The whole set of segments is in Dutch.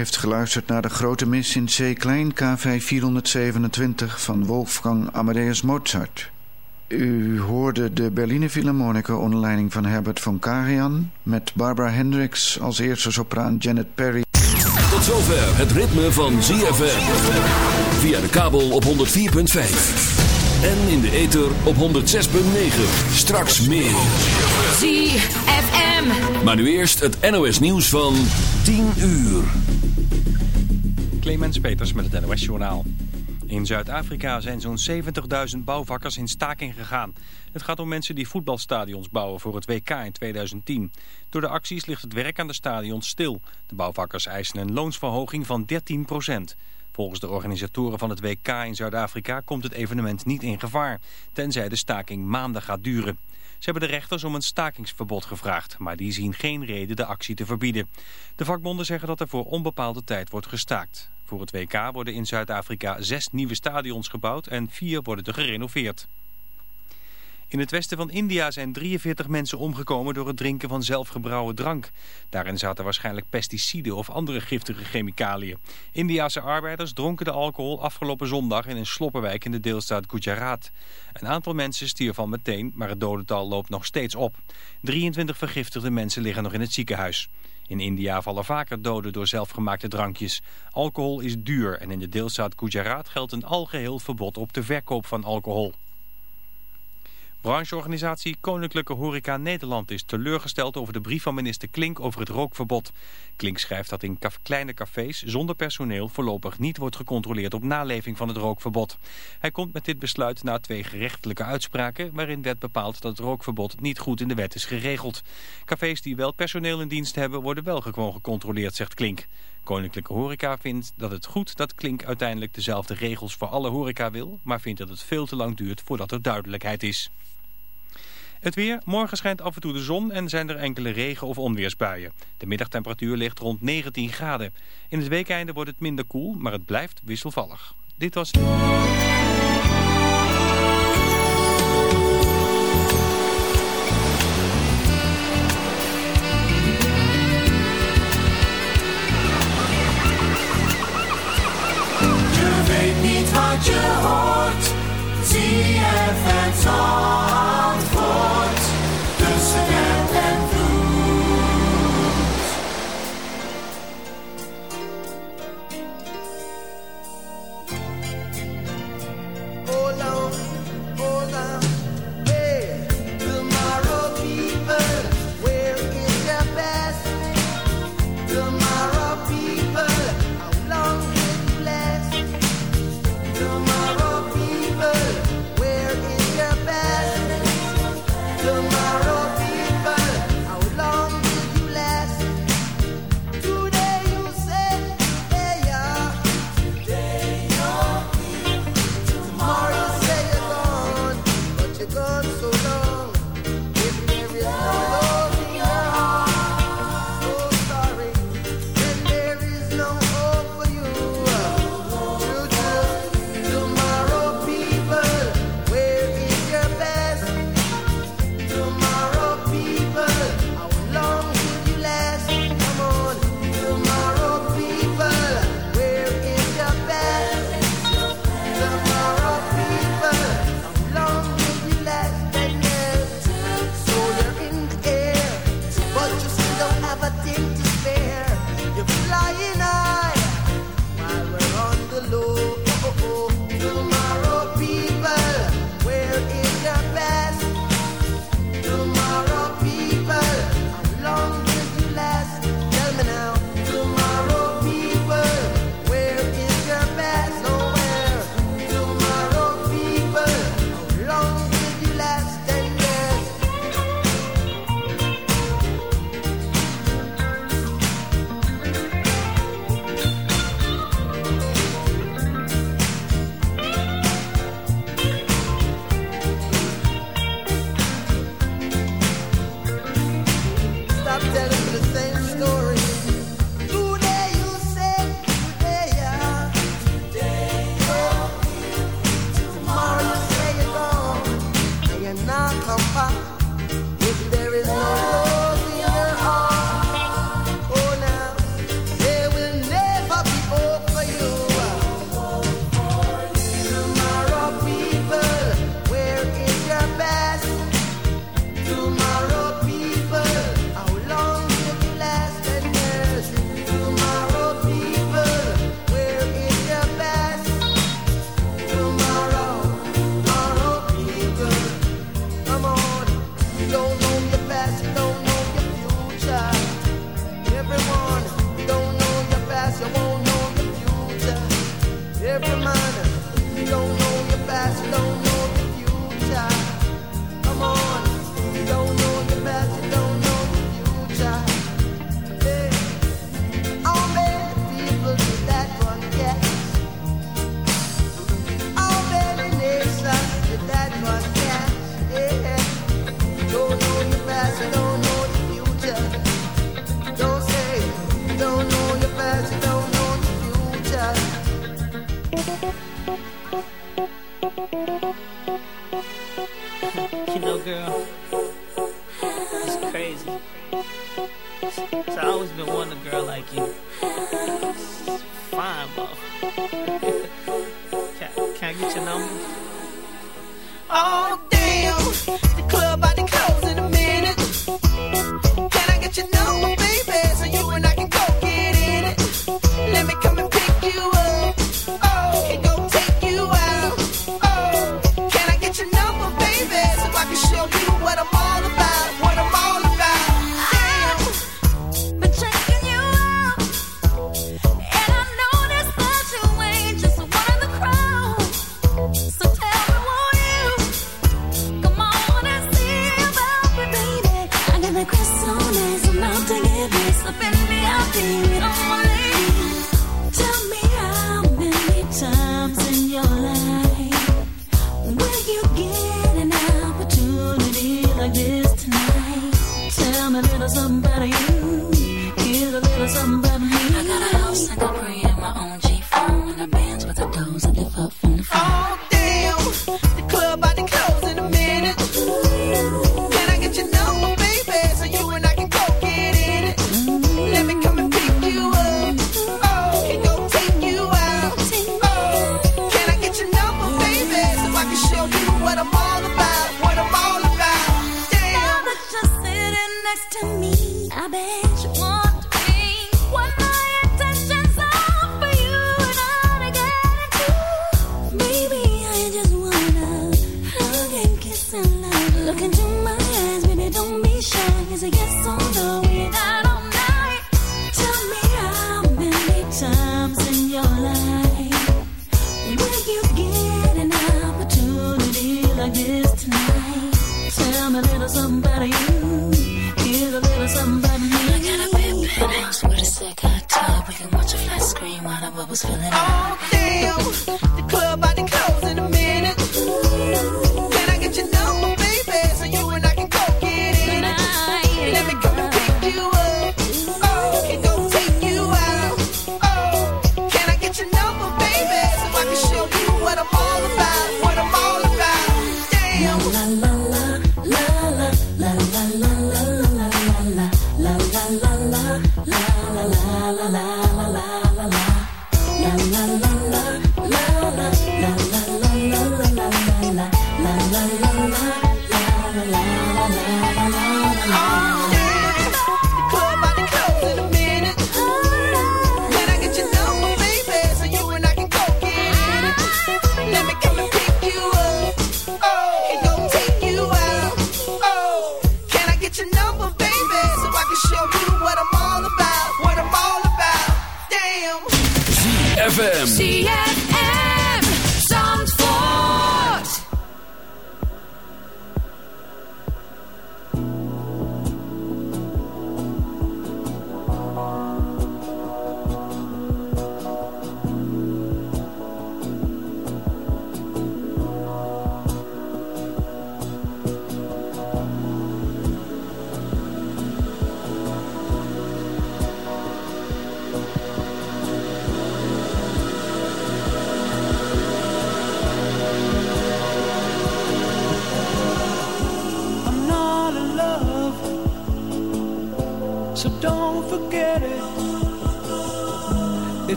heeft geluisterd naar de grote mis in C-klein KV 427 van Wolfgang Amadeus Mozart. U hoorde de Berliner Philharmoniker onder leiding van Herbert von Karajan... met Barbara Hendricks als eerste sopraan Janet Perry. Tot zover het ritme van ZFM. Via de kabel op 104.5. En in de ether op 106.9. Straks meer. ZFM. Maar nu eerst het NOS nieuws van 10 uur. Clemens Peters met het NOS Journaal. In Zuid-Afrika zijn zo'n 70.000 bouwvakkers in staking gegaan. Het gaat om mensen die voetbalstadions bouwen voor het WK in 2010. Door de acties ligt het werk aan de stadions stil. De bouwvakkers eisen een loonsverhoging van 13 Volgens de organisatoren van het WK in Zuid-Afrika komt het evenement niet in gevaar, tenzij de staking maanden gaat duren. Ze hebben de rechters om een stakingsverbod gevraagd, maar die zien geen reden de actie te verbieden. De vakbonden zeggen dat er voor onbepaalde tijd wordt gestaakt. Voor het WK worden in Zuid-Afrika zes nieuwe stadions gebouwd en vier worden er gerenoveerd. In het westen van India zijn 43 mensen omgekomen door het drinken van zelfgebrouwen drank. Daarin zaten waarschijnlijk pesticiden of andere giftige chemicaliën. Indiase arbeiders dronken de alcohol afgelopen zondag in een sloppenwijk in de deelstaat Gujarat. Een aantal mensen stierf al meteen, maar het dodental loopt nog steeds op. 23 vergiftigde mensen liggen nog in het ziekenhuis. In India vallen vaker doden door zelfgemaakte drankjes. Alcohol is duur en in de deelstaat Gujarat geldt een algeheel verbod op de verkoop van alcohol. Brancheorganisatie Koninklijke Horeca Nederland is teleurgesteld over de brief van minister Klink over het rookverbod. Klink schrijft dat in kleine cafés zonder personeel voorlopig niet wordt gecontroleerd op naleving van het rookverbod. Hij komt met dit besluit na twee gerechtelijke uitspraken waarin werd bepaald dat het rookverbod niet goed in de wet is geregeld. Cafés die wel personeel in dienst hebben worden wel gewoon gecontroleerd, zegt Klink. Koninklijke Horeca vindt dat het goed dat Klink uiteindelijk dezelfde regels voor alle horeca wil, maar vindt dat het veel te lang duurt voordat er duidelijkheid is. Het weer. Morgen schijnt af en toe de zon en zijn er enkele regen- of onweersbuien. De middagtemperatuur ligt rond 19 graden. In het weekeinde wordt het minder koel, maar het blijft wisselvallig. Dit was... Je weet niet wat je hoort. Zie het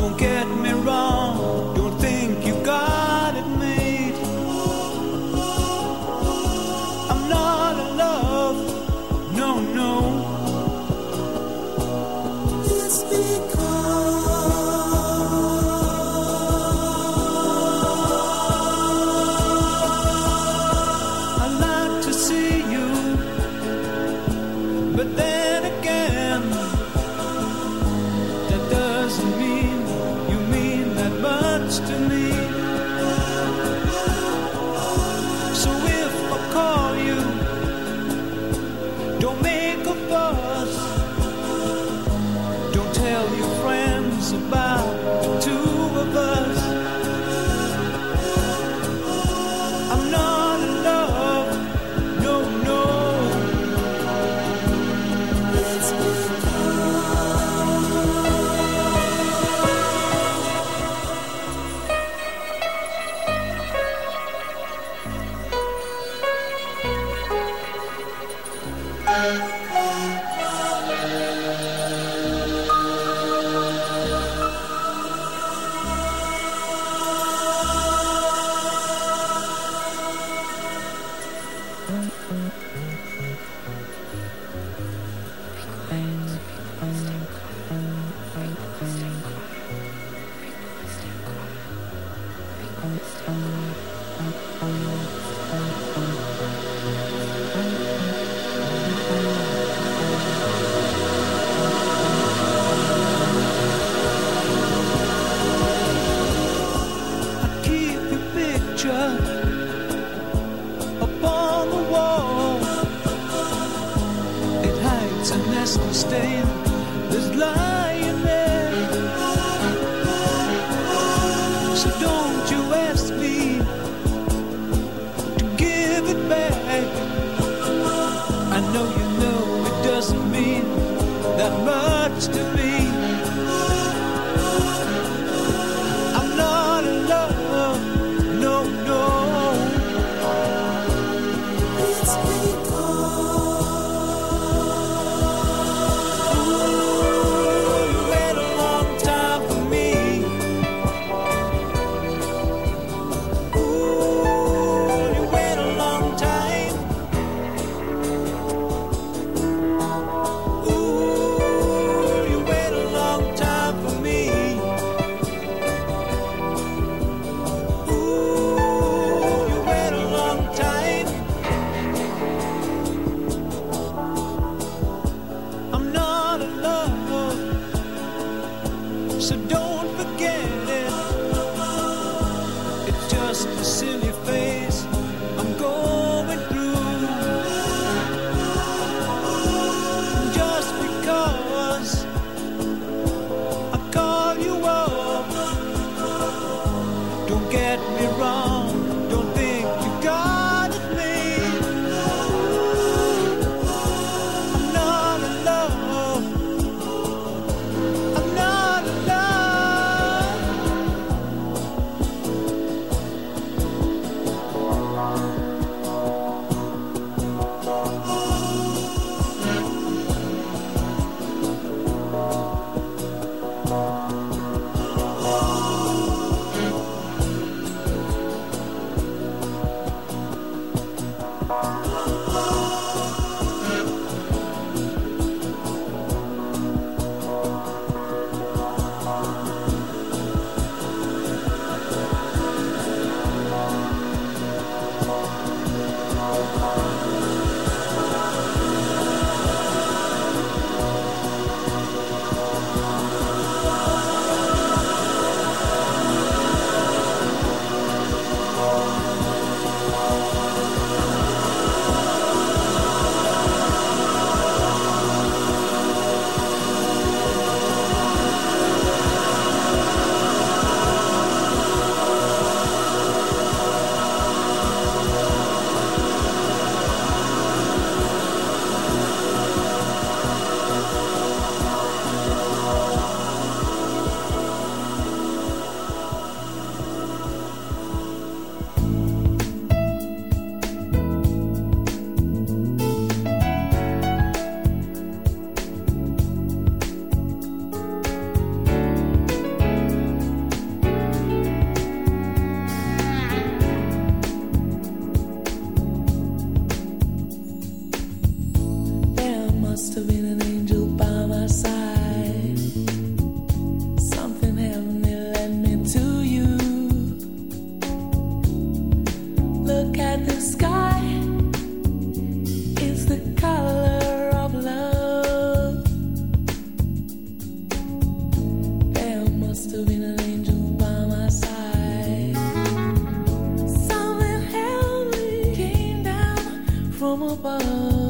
don't care. last to stand. Love. from above.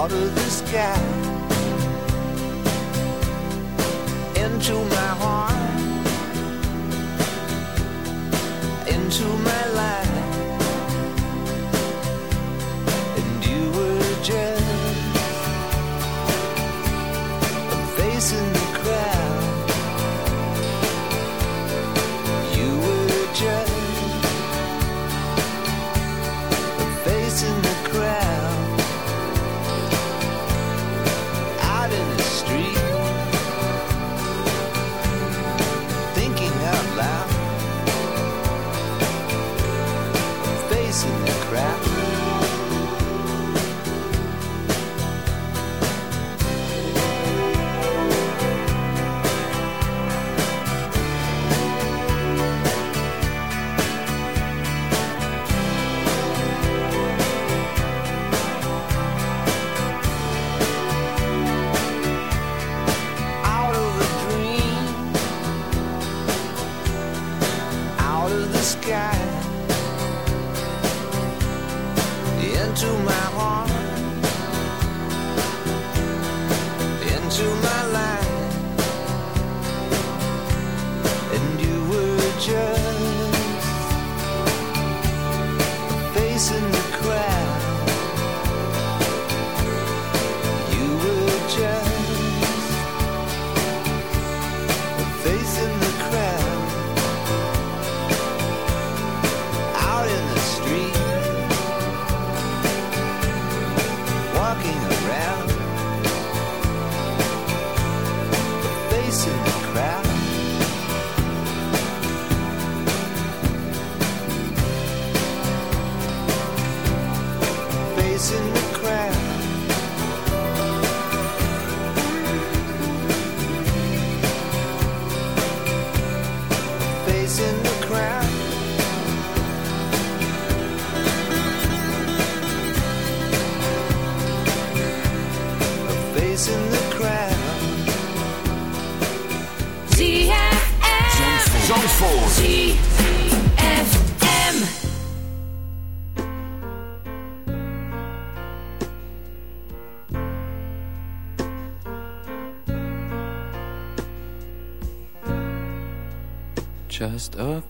out of the sky into my heart. up.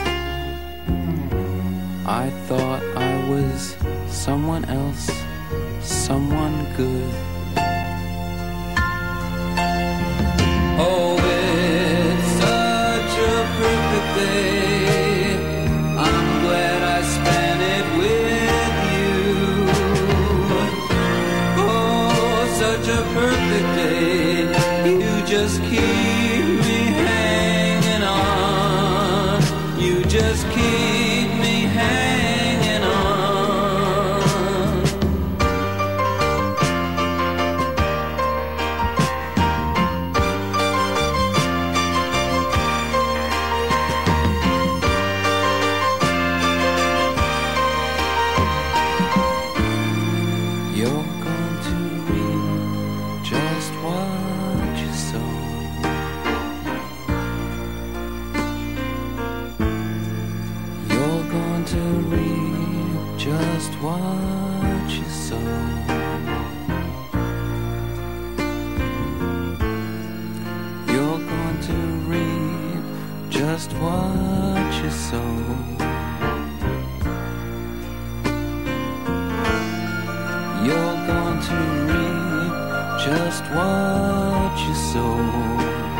I thought I was someone else, someone good. Oh, it's such a perfect day. What you sow.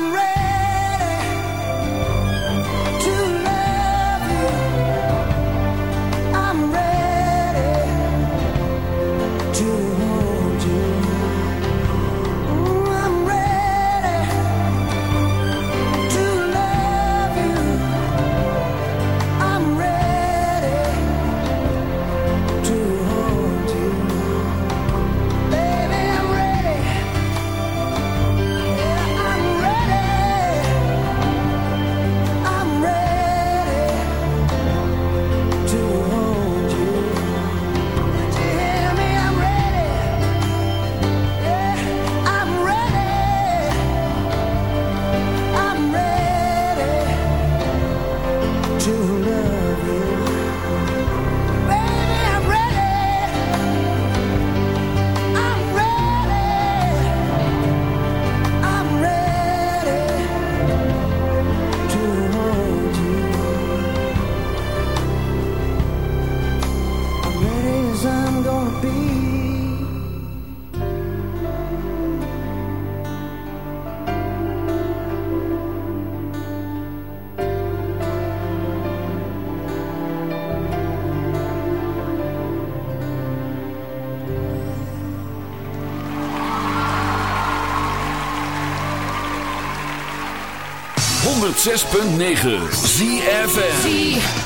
I'm ready 106.9 ZFM.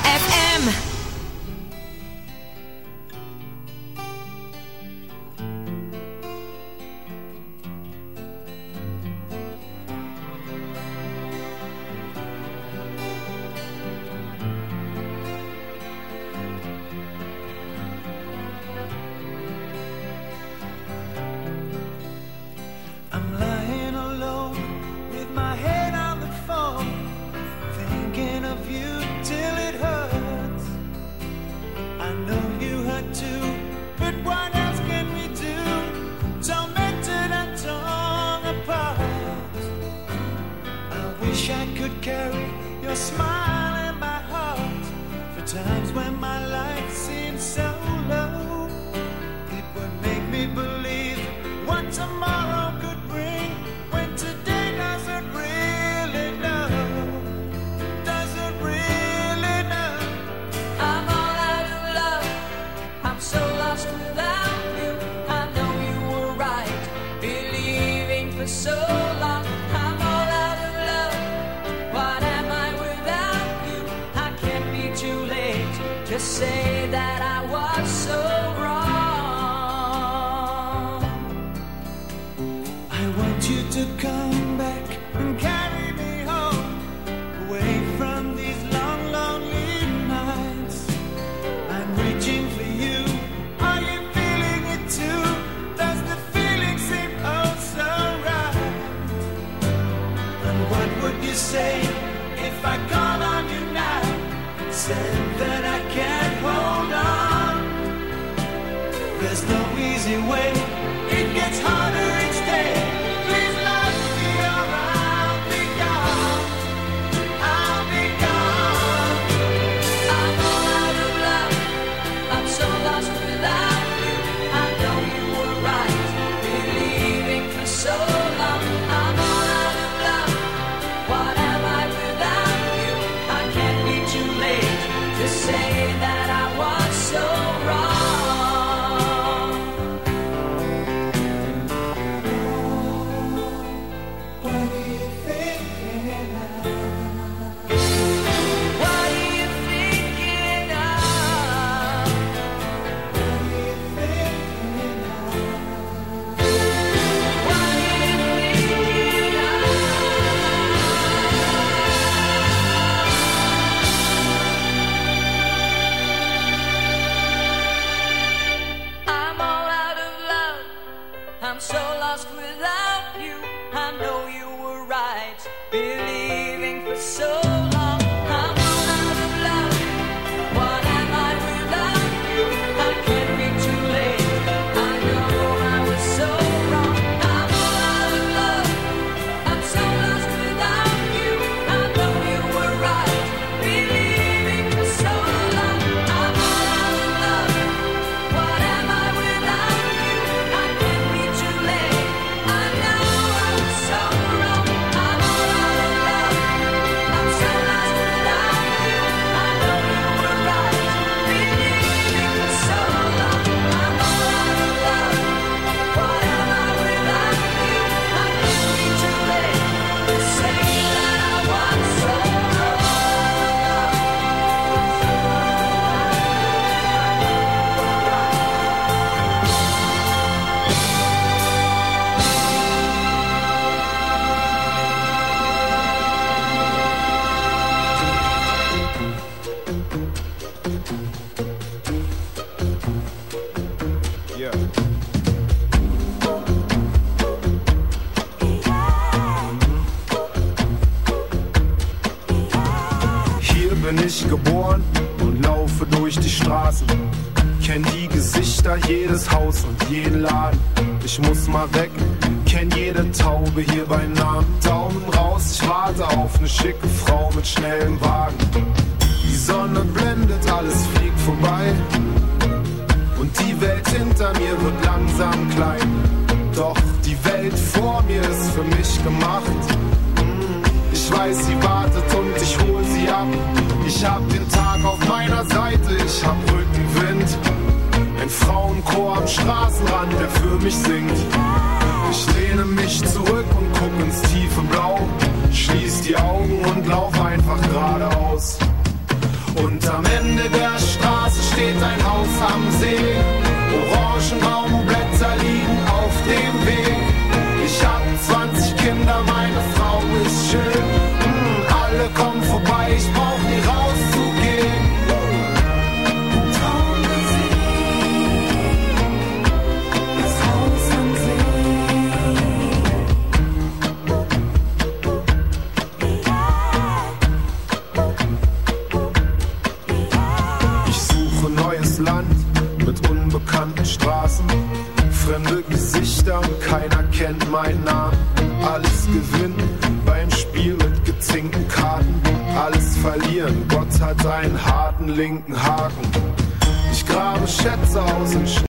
Jedes Haus und jeden Laden. Ich muss mal weg,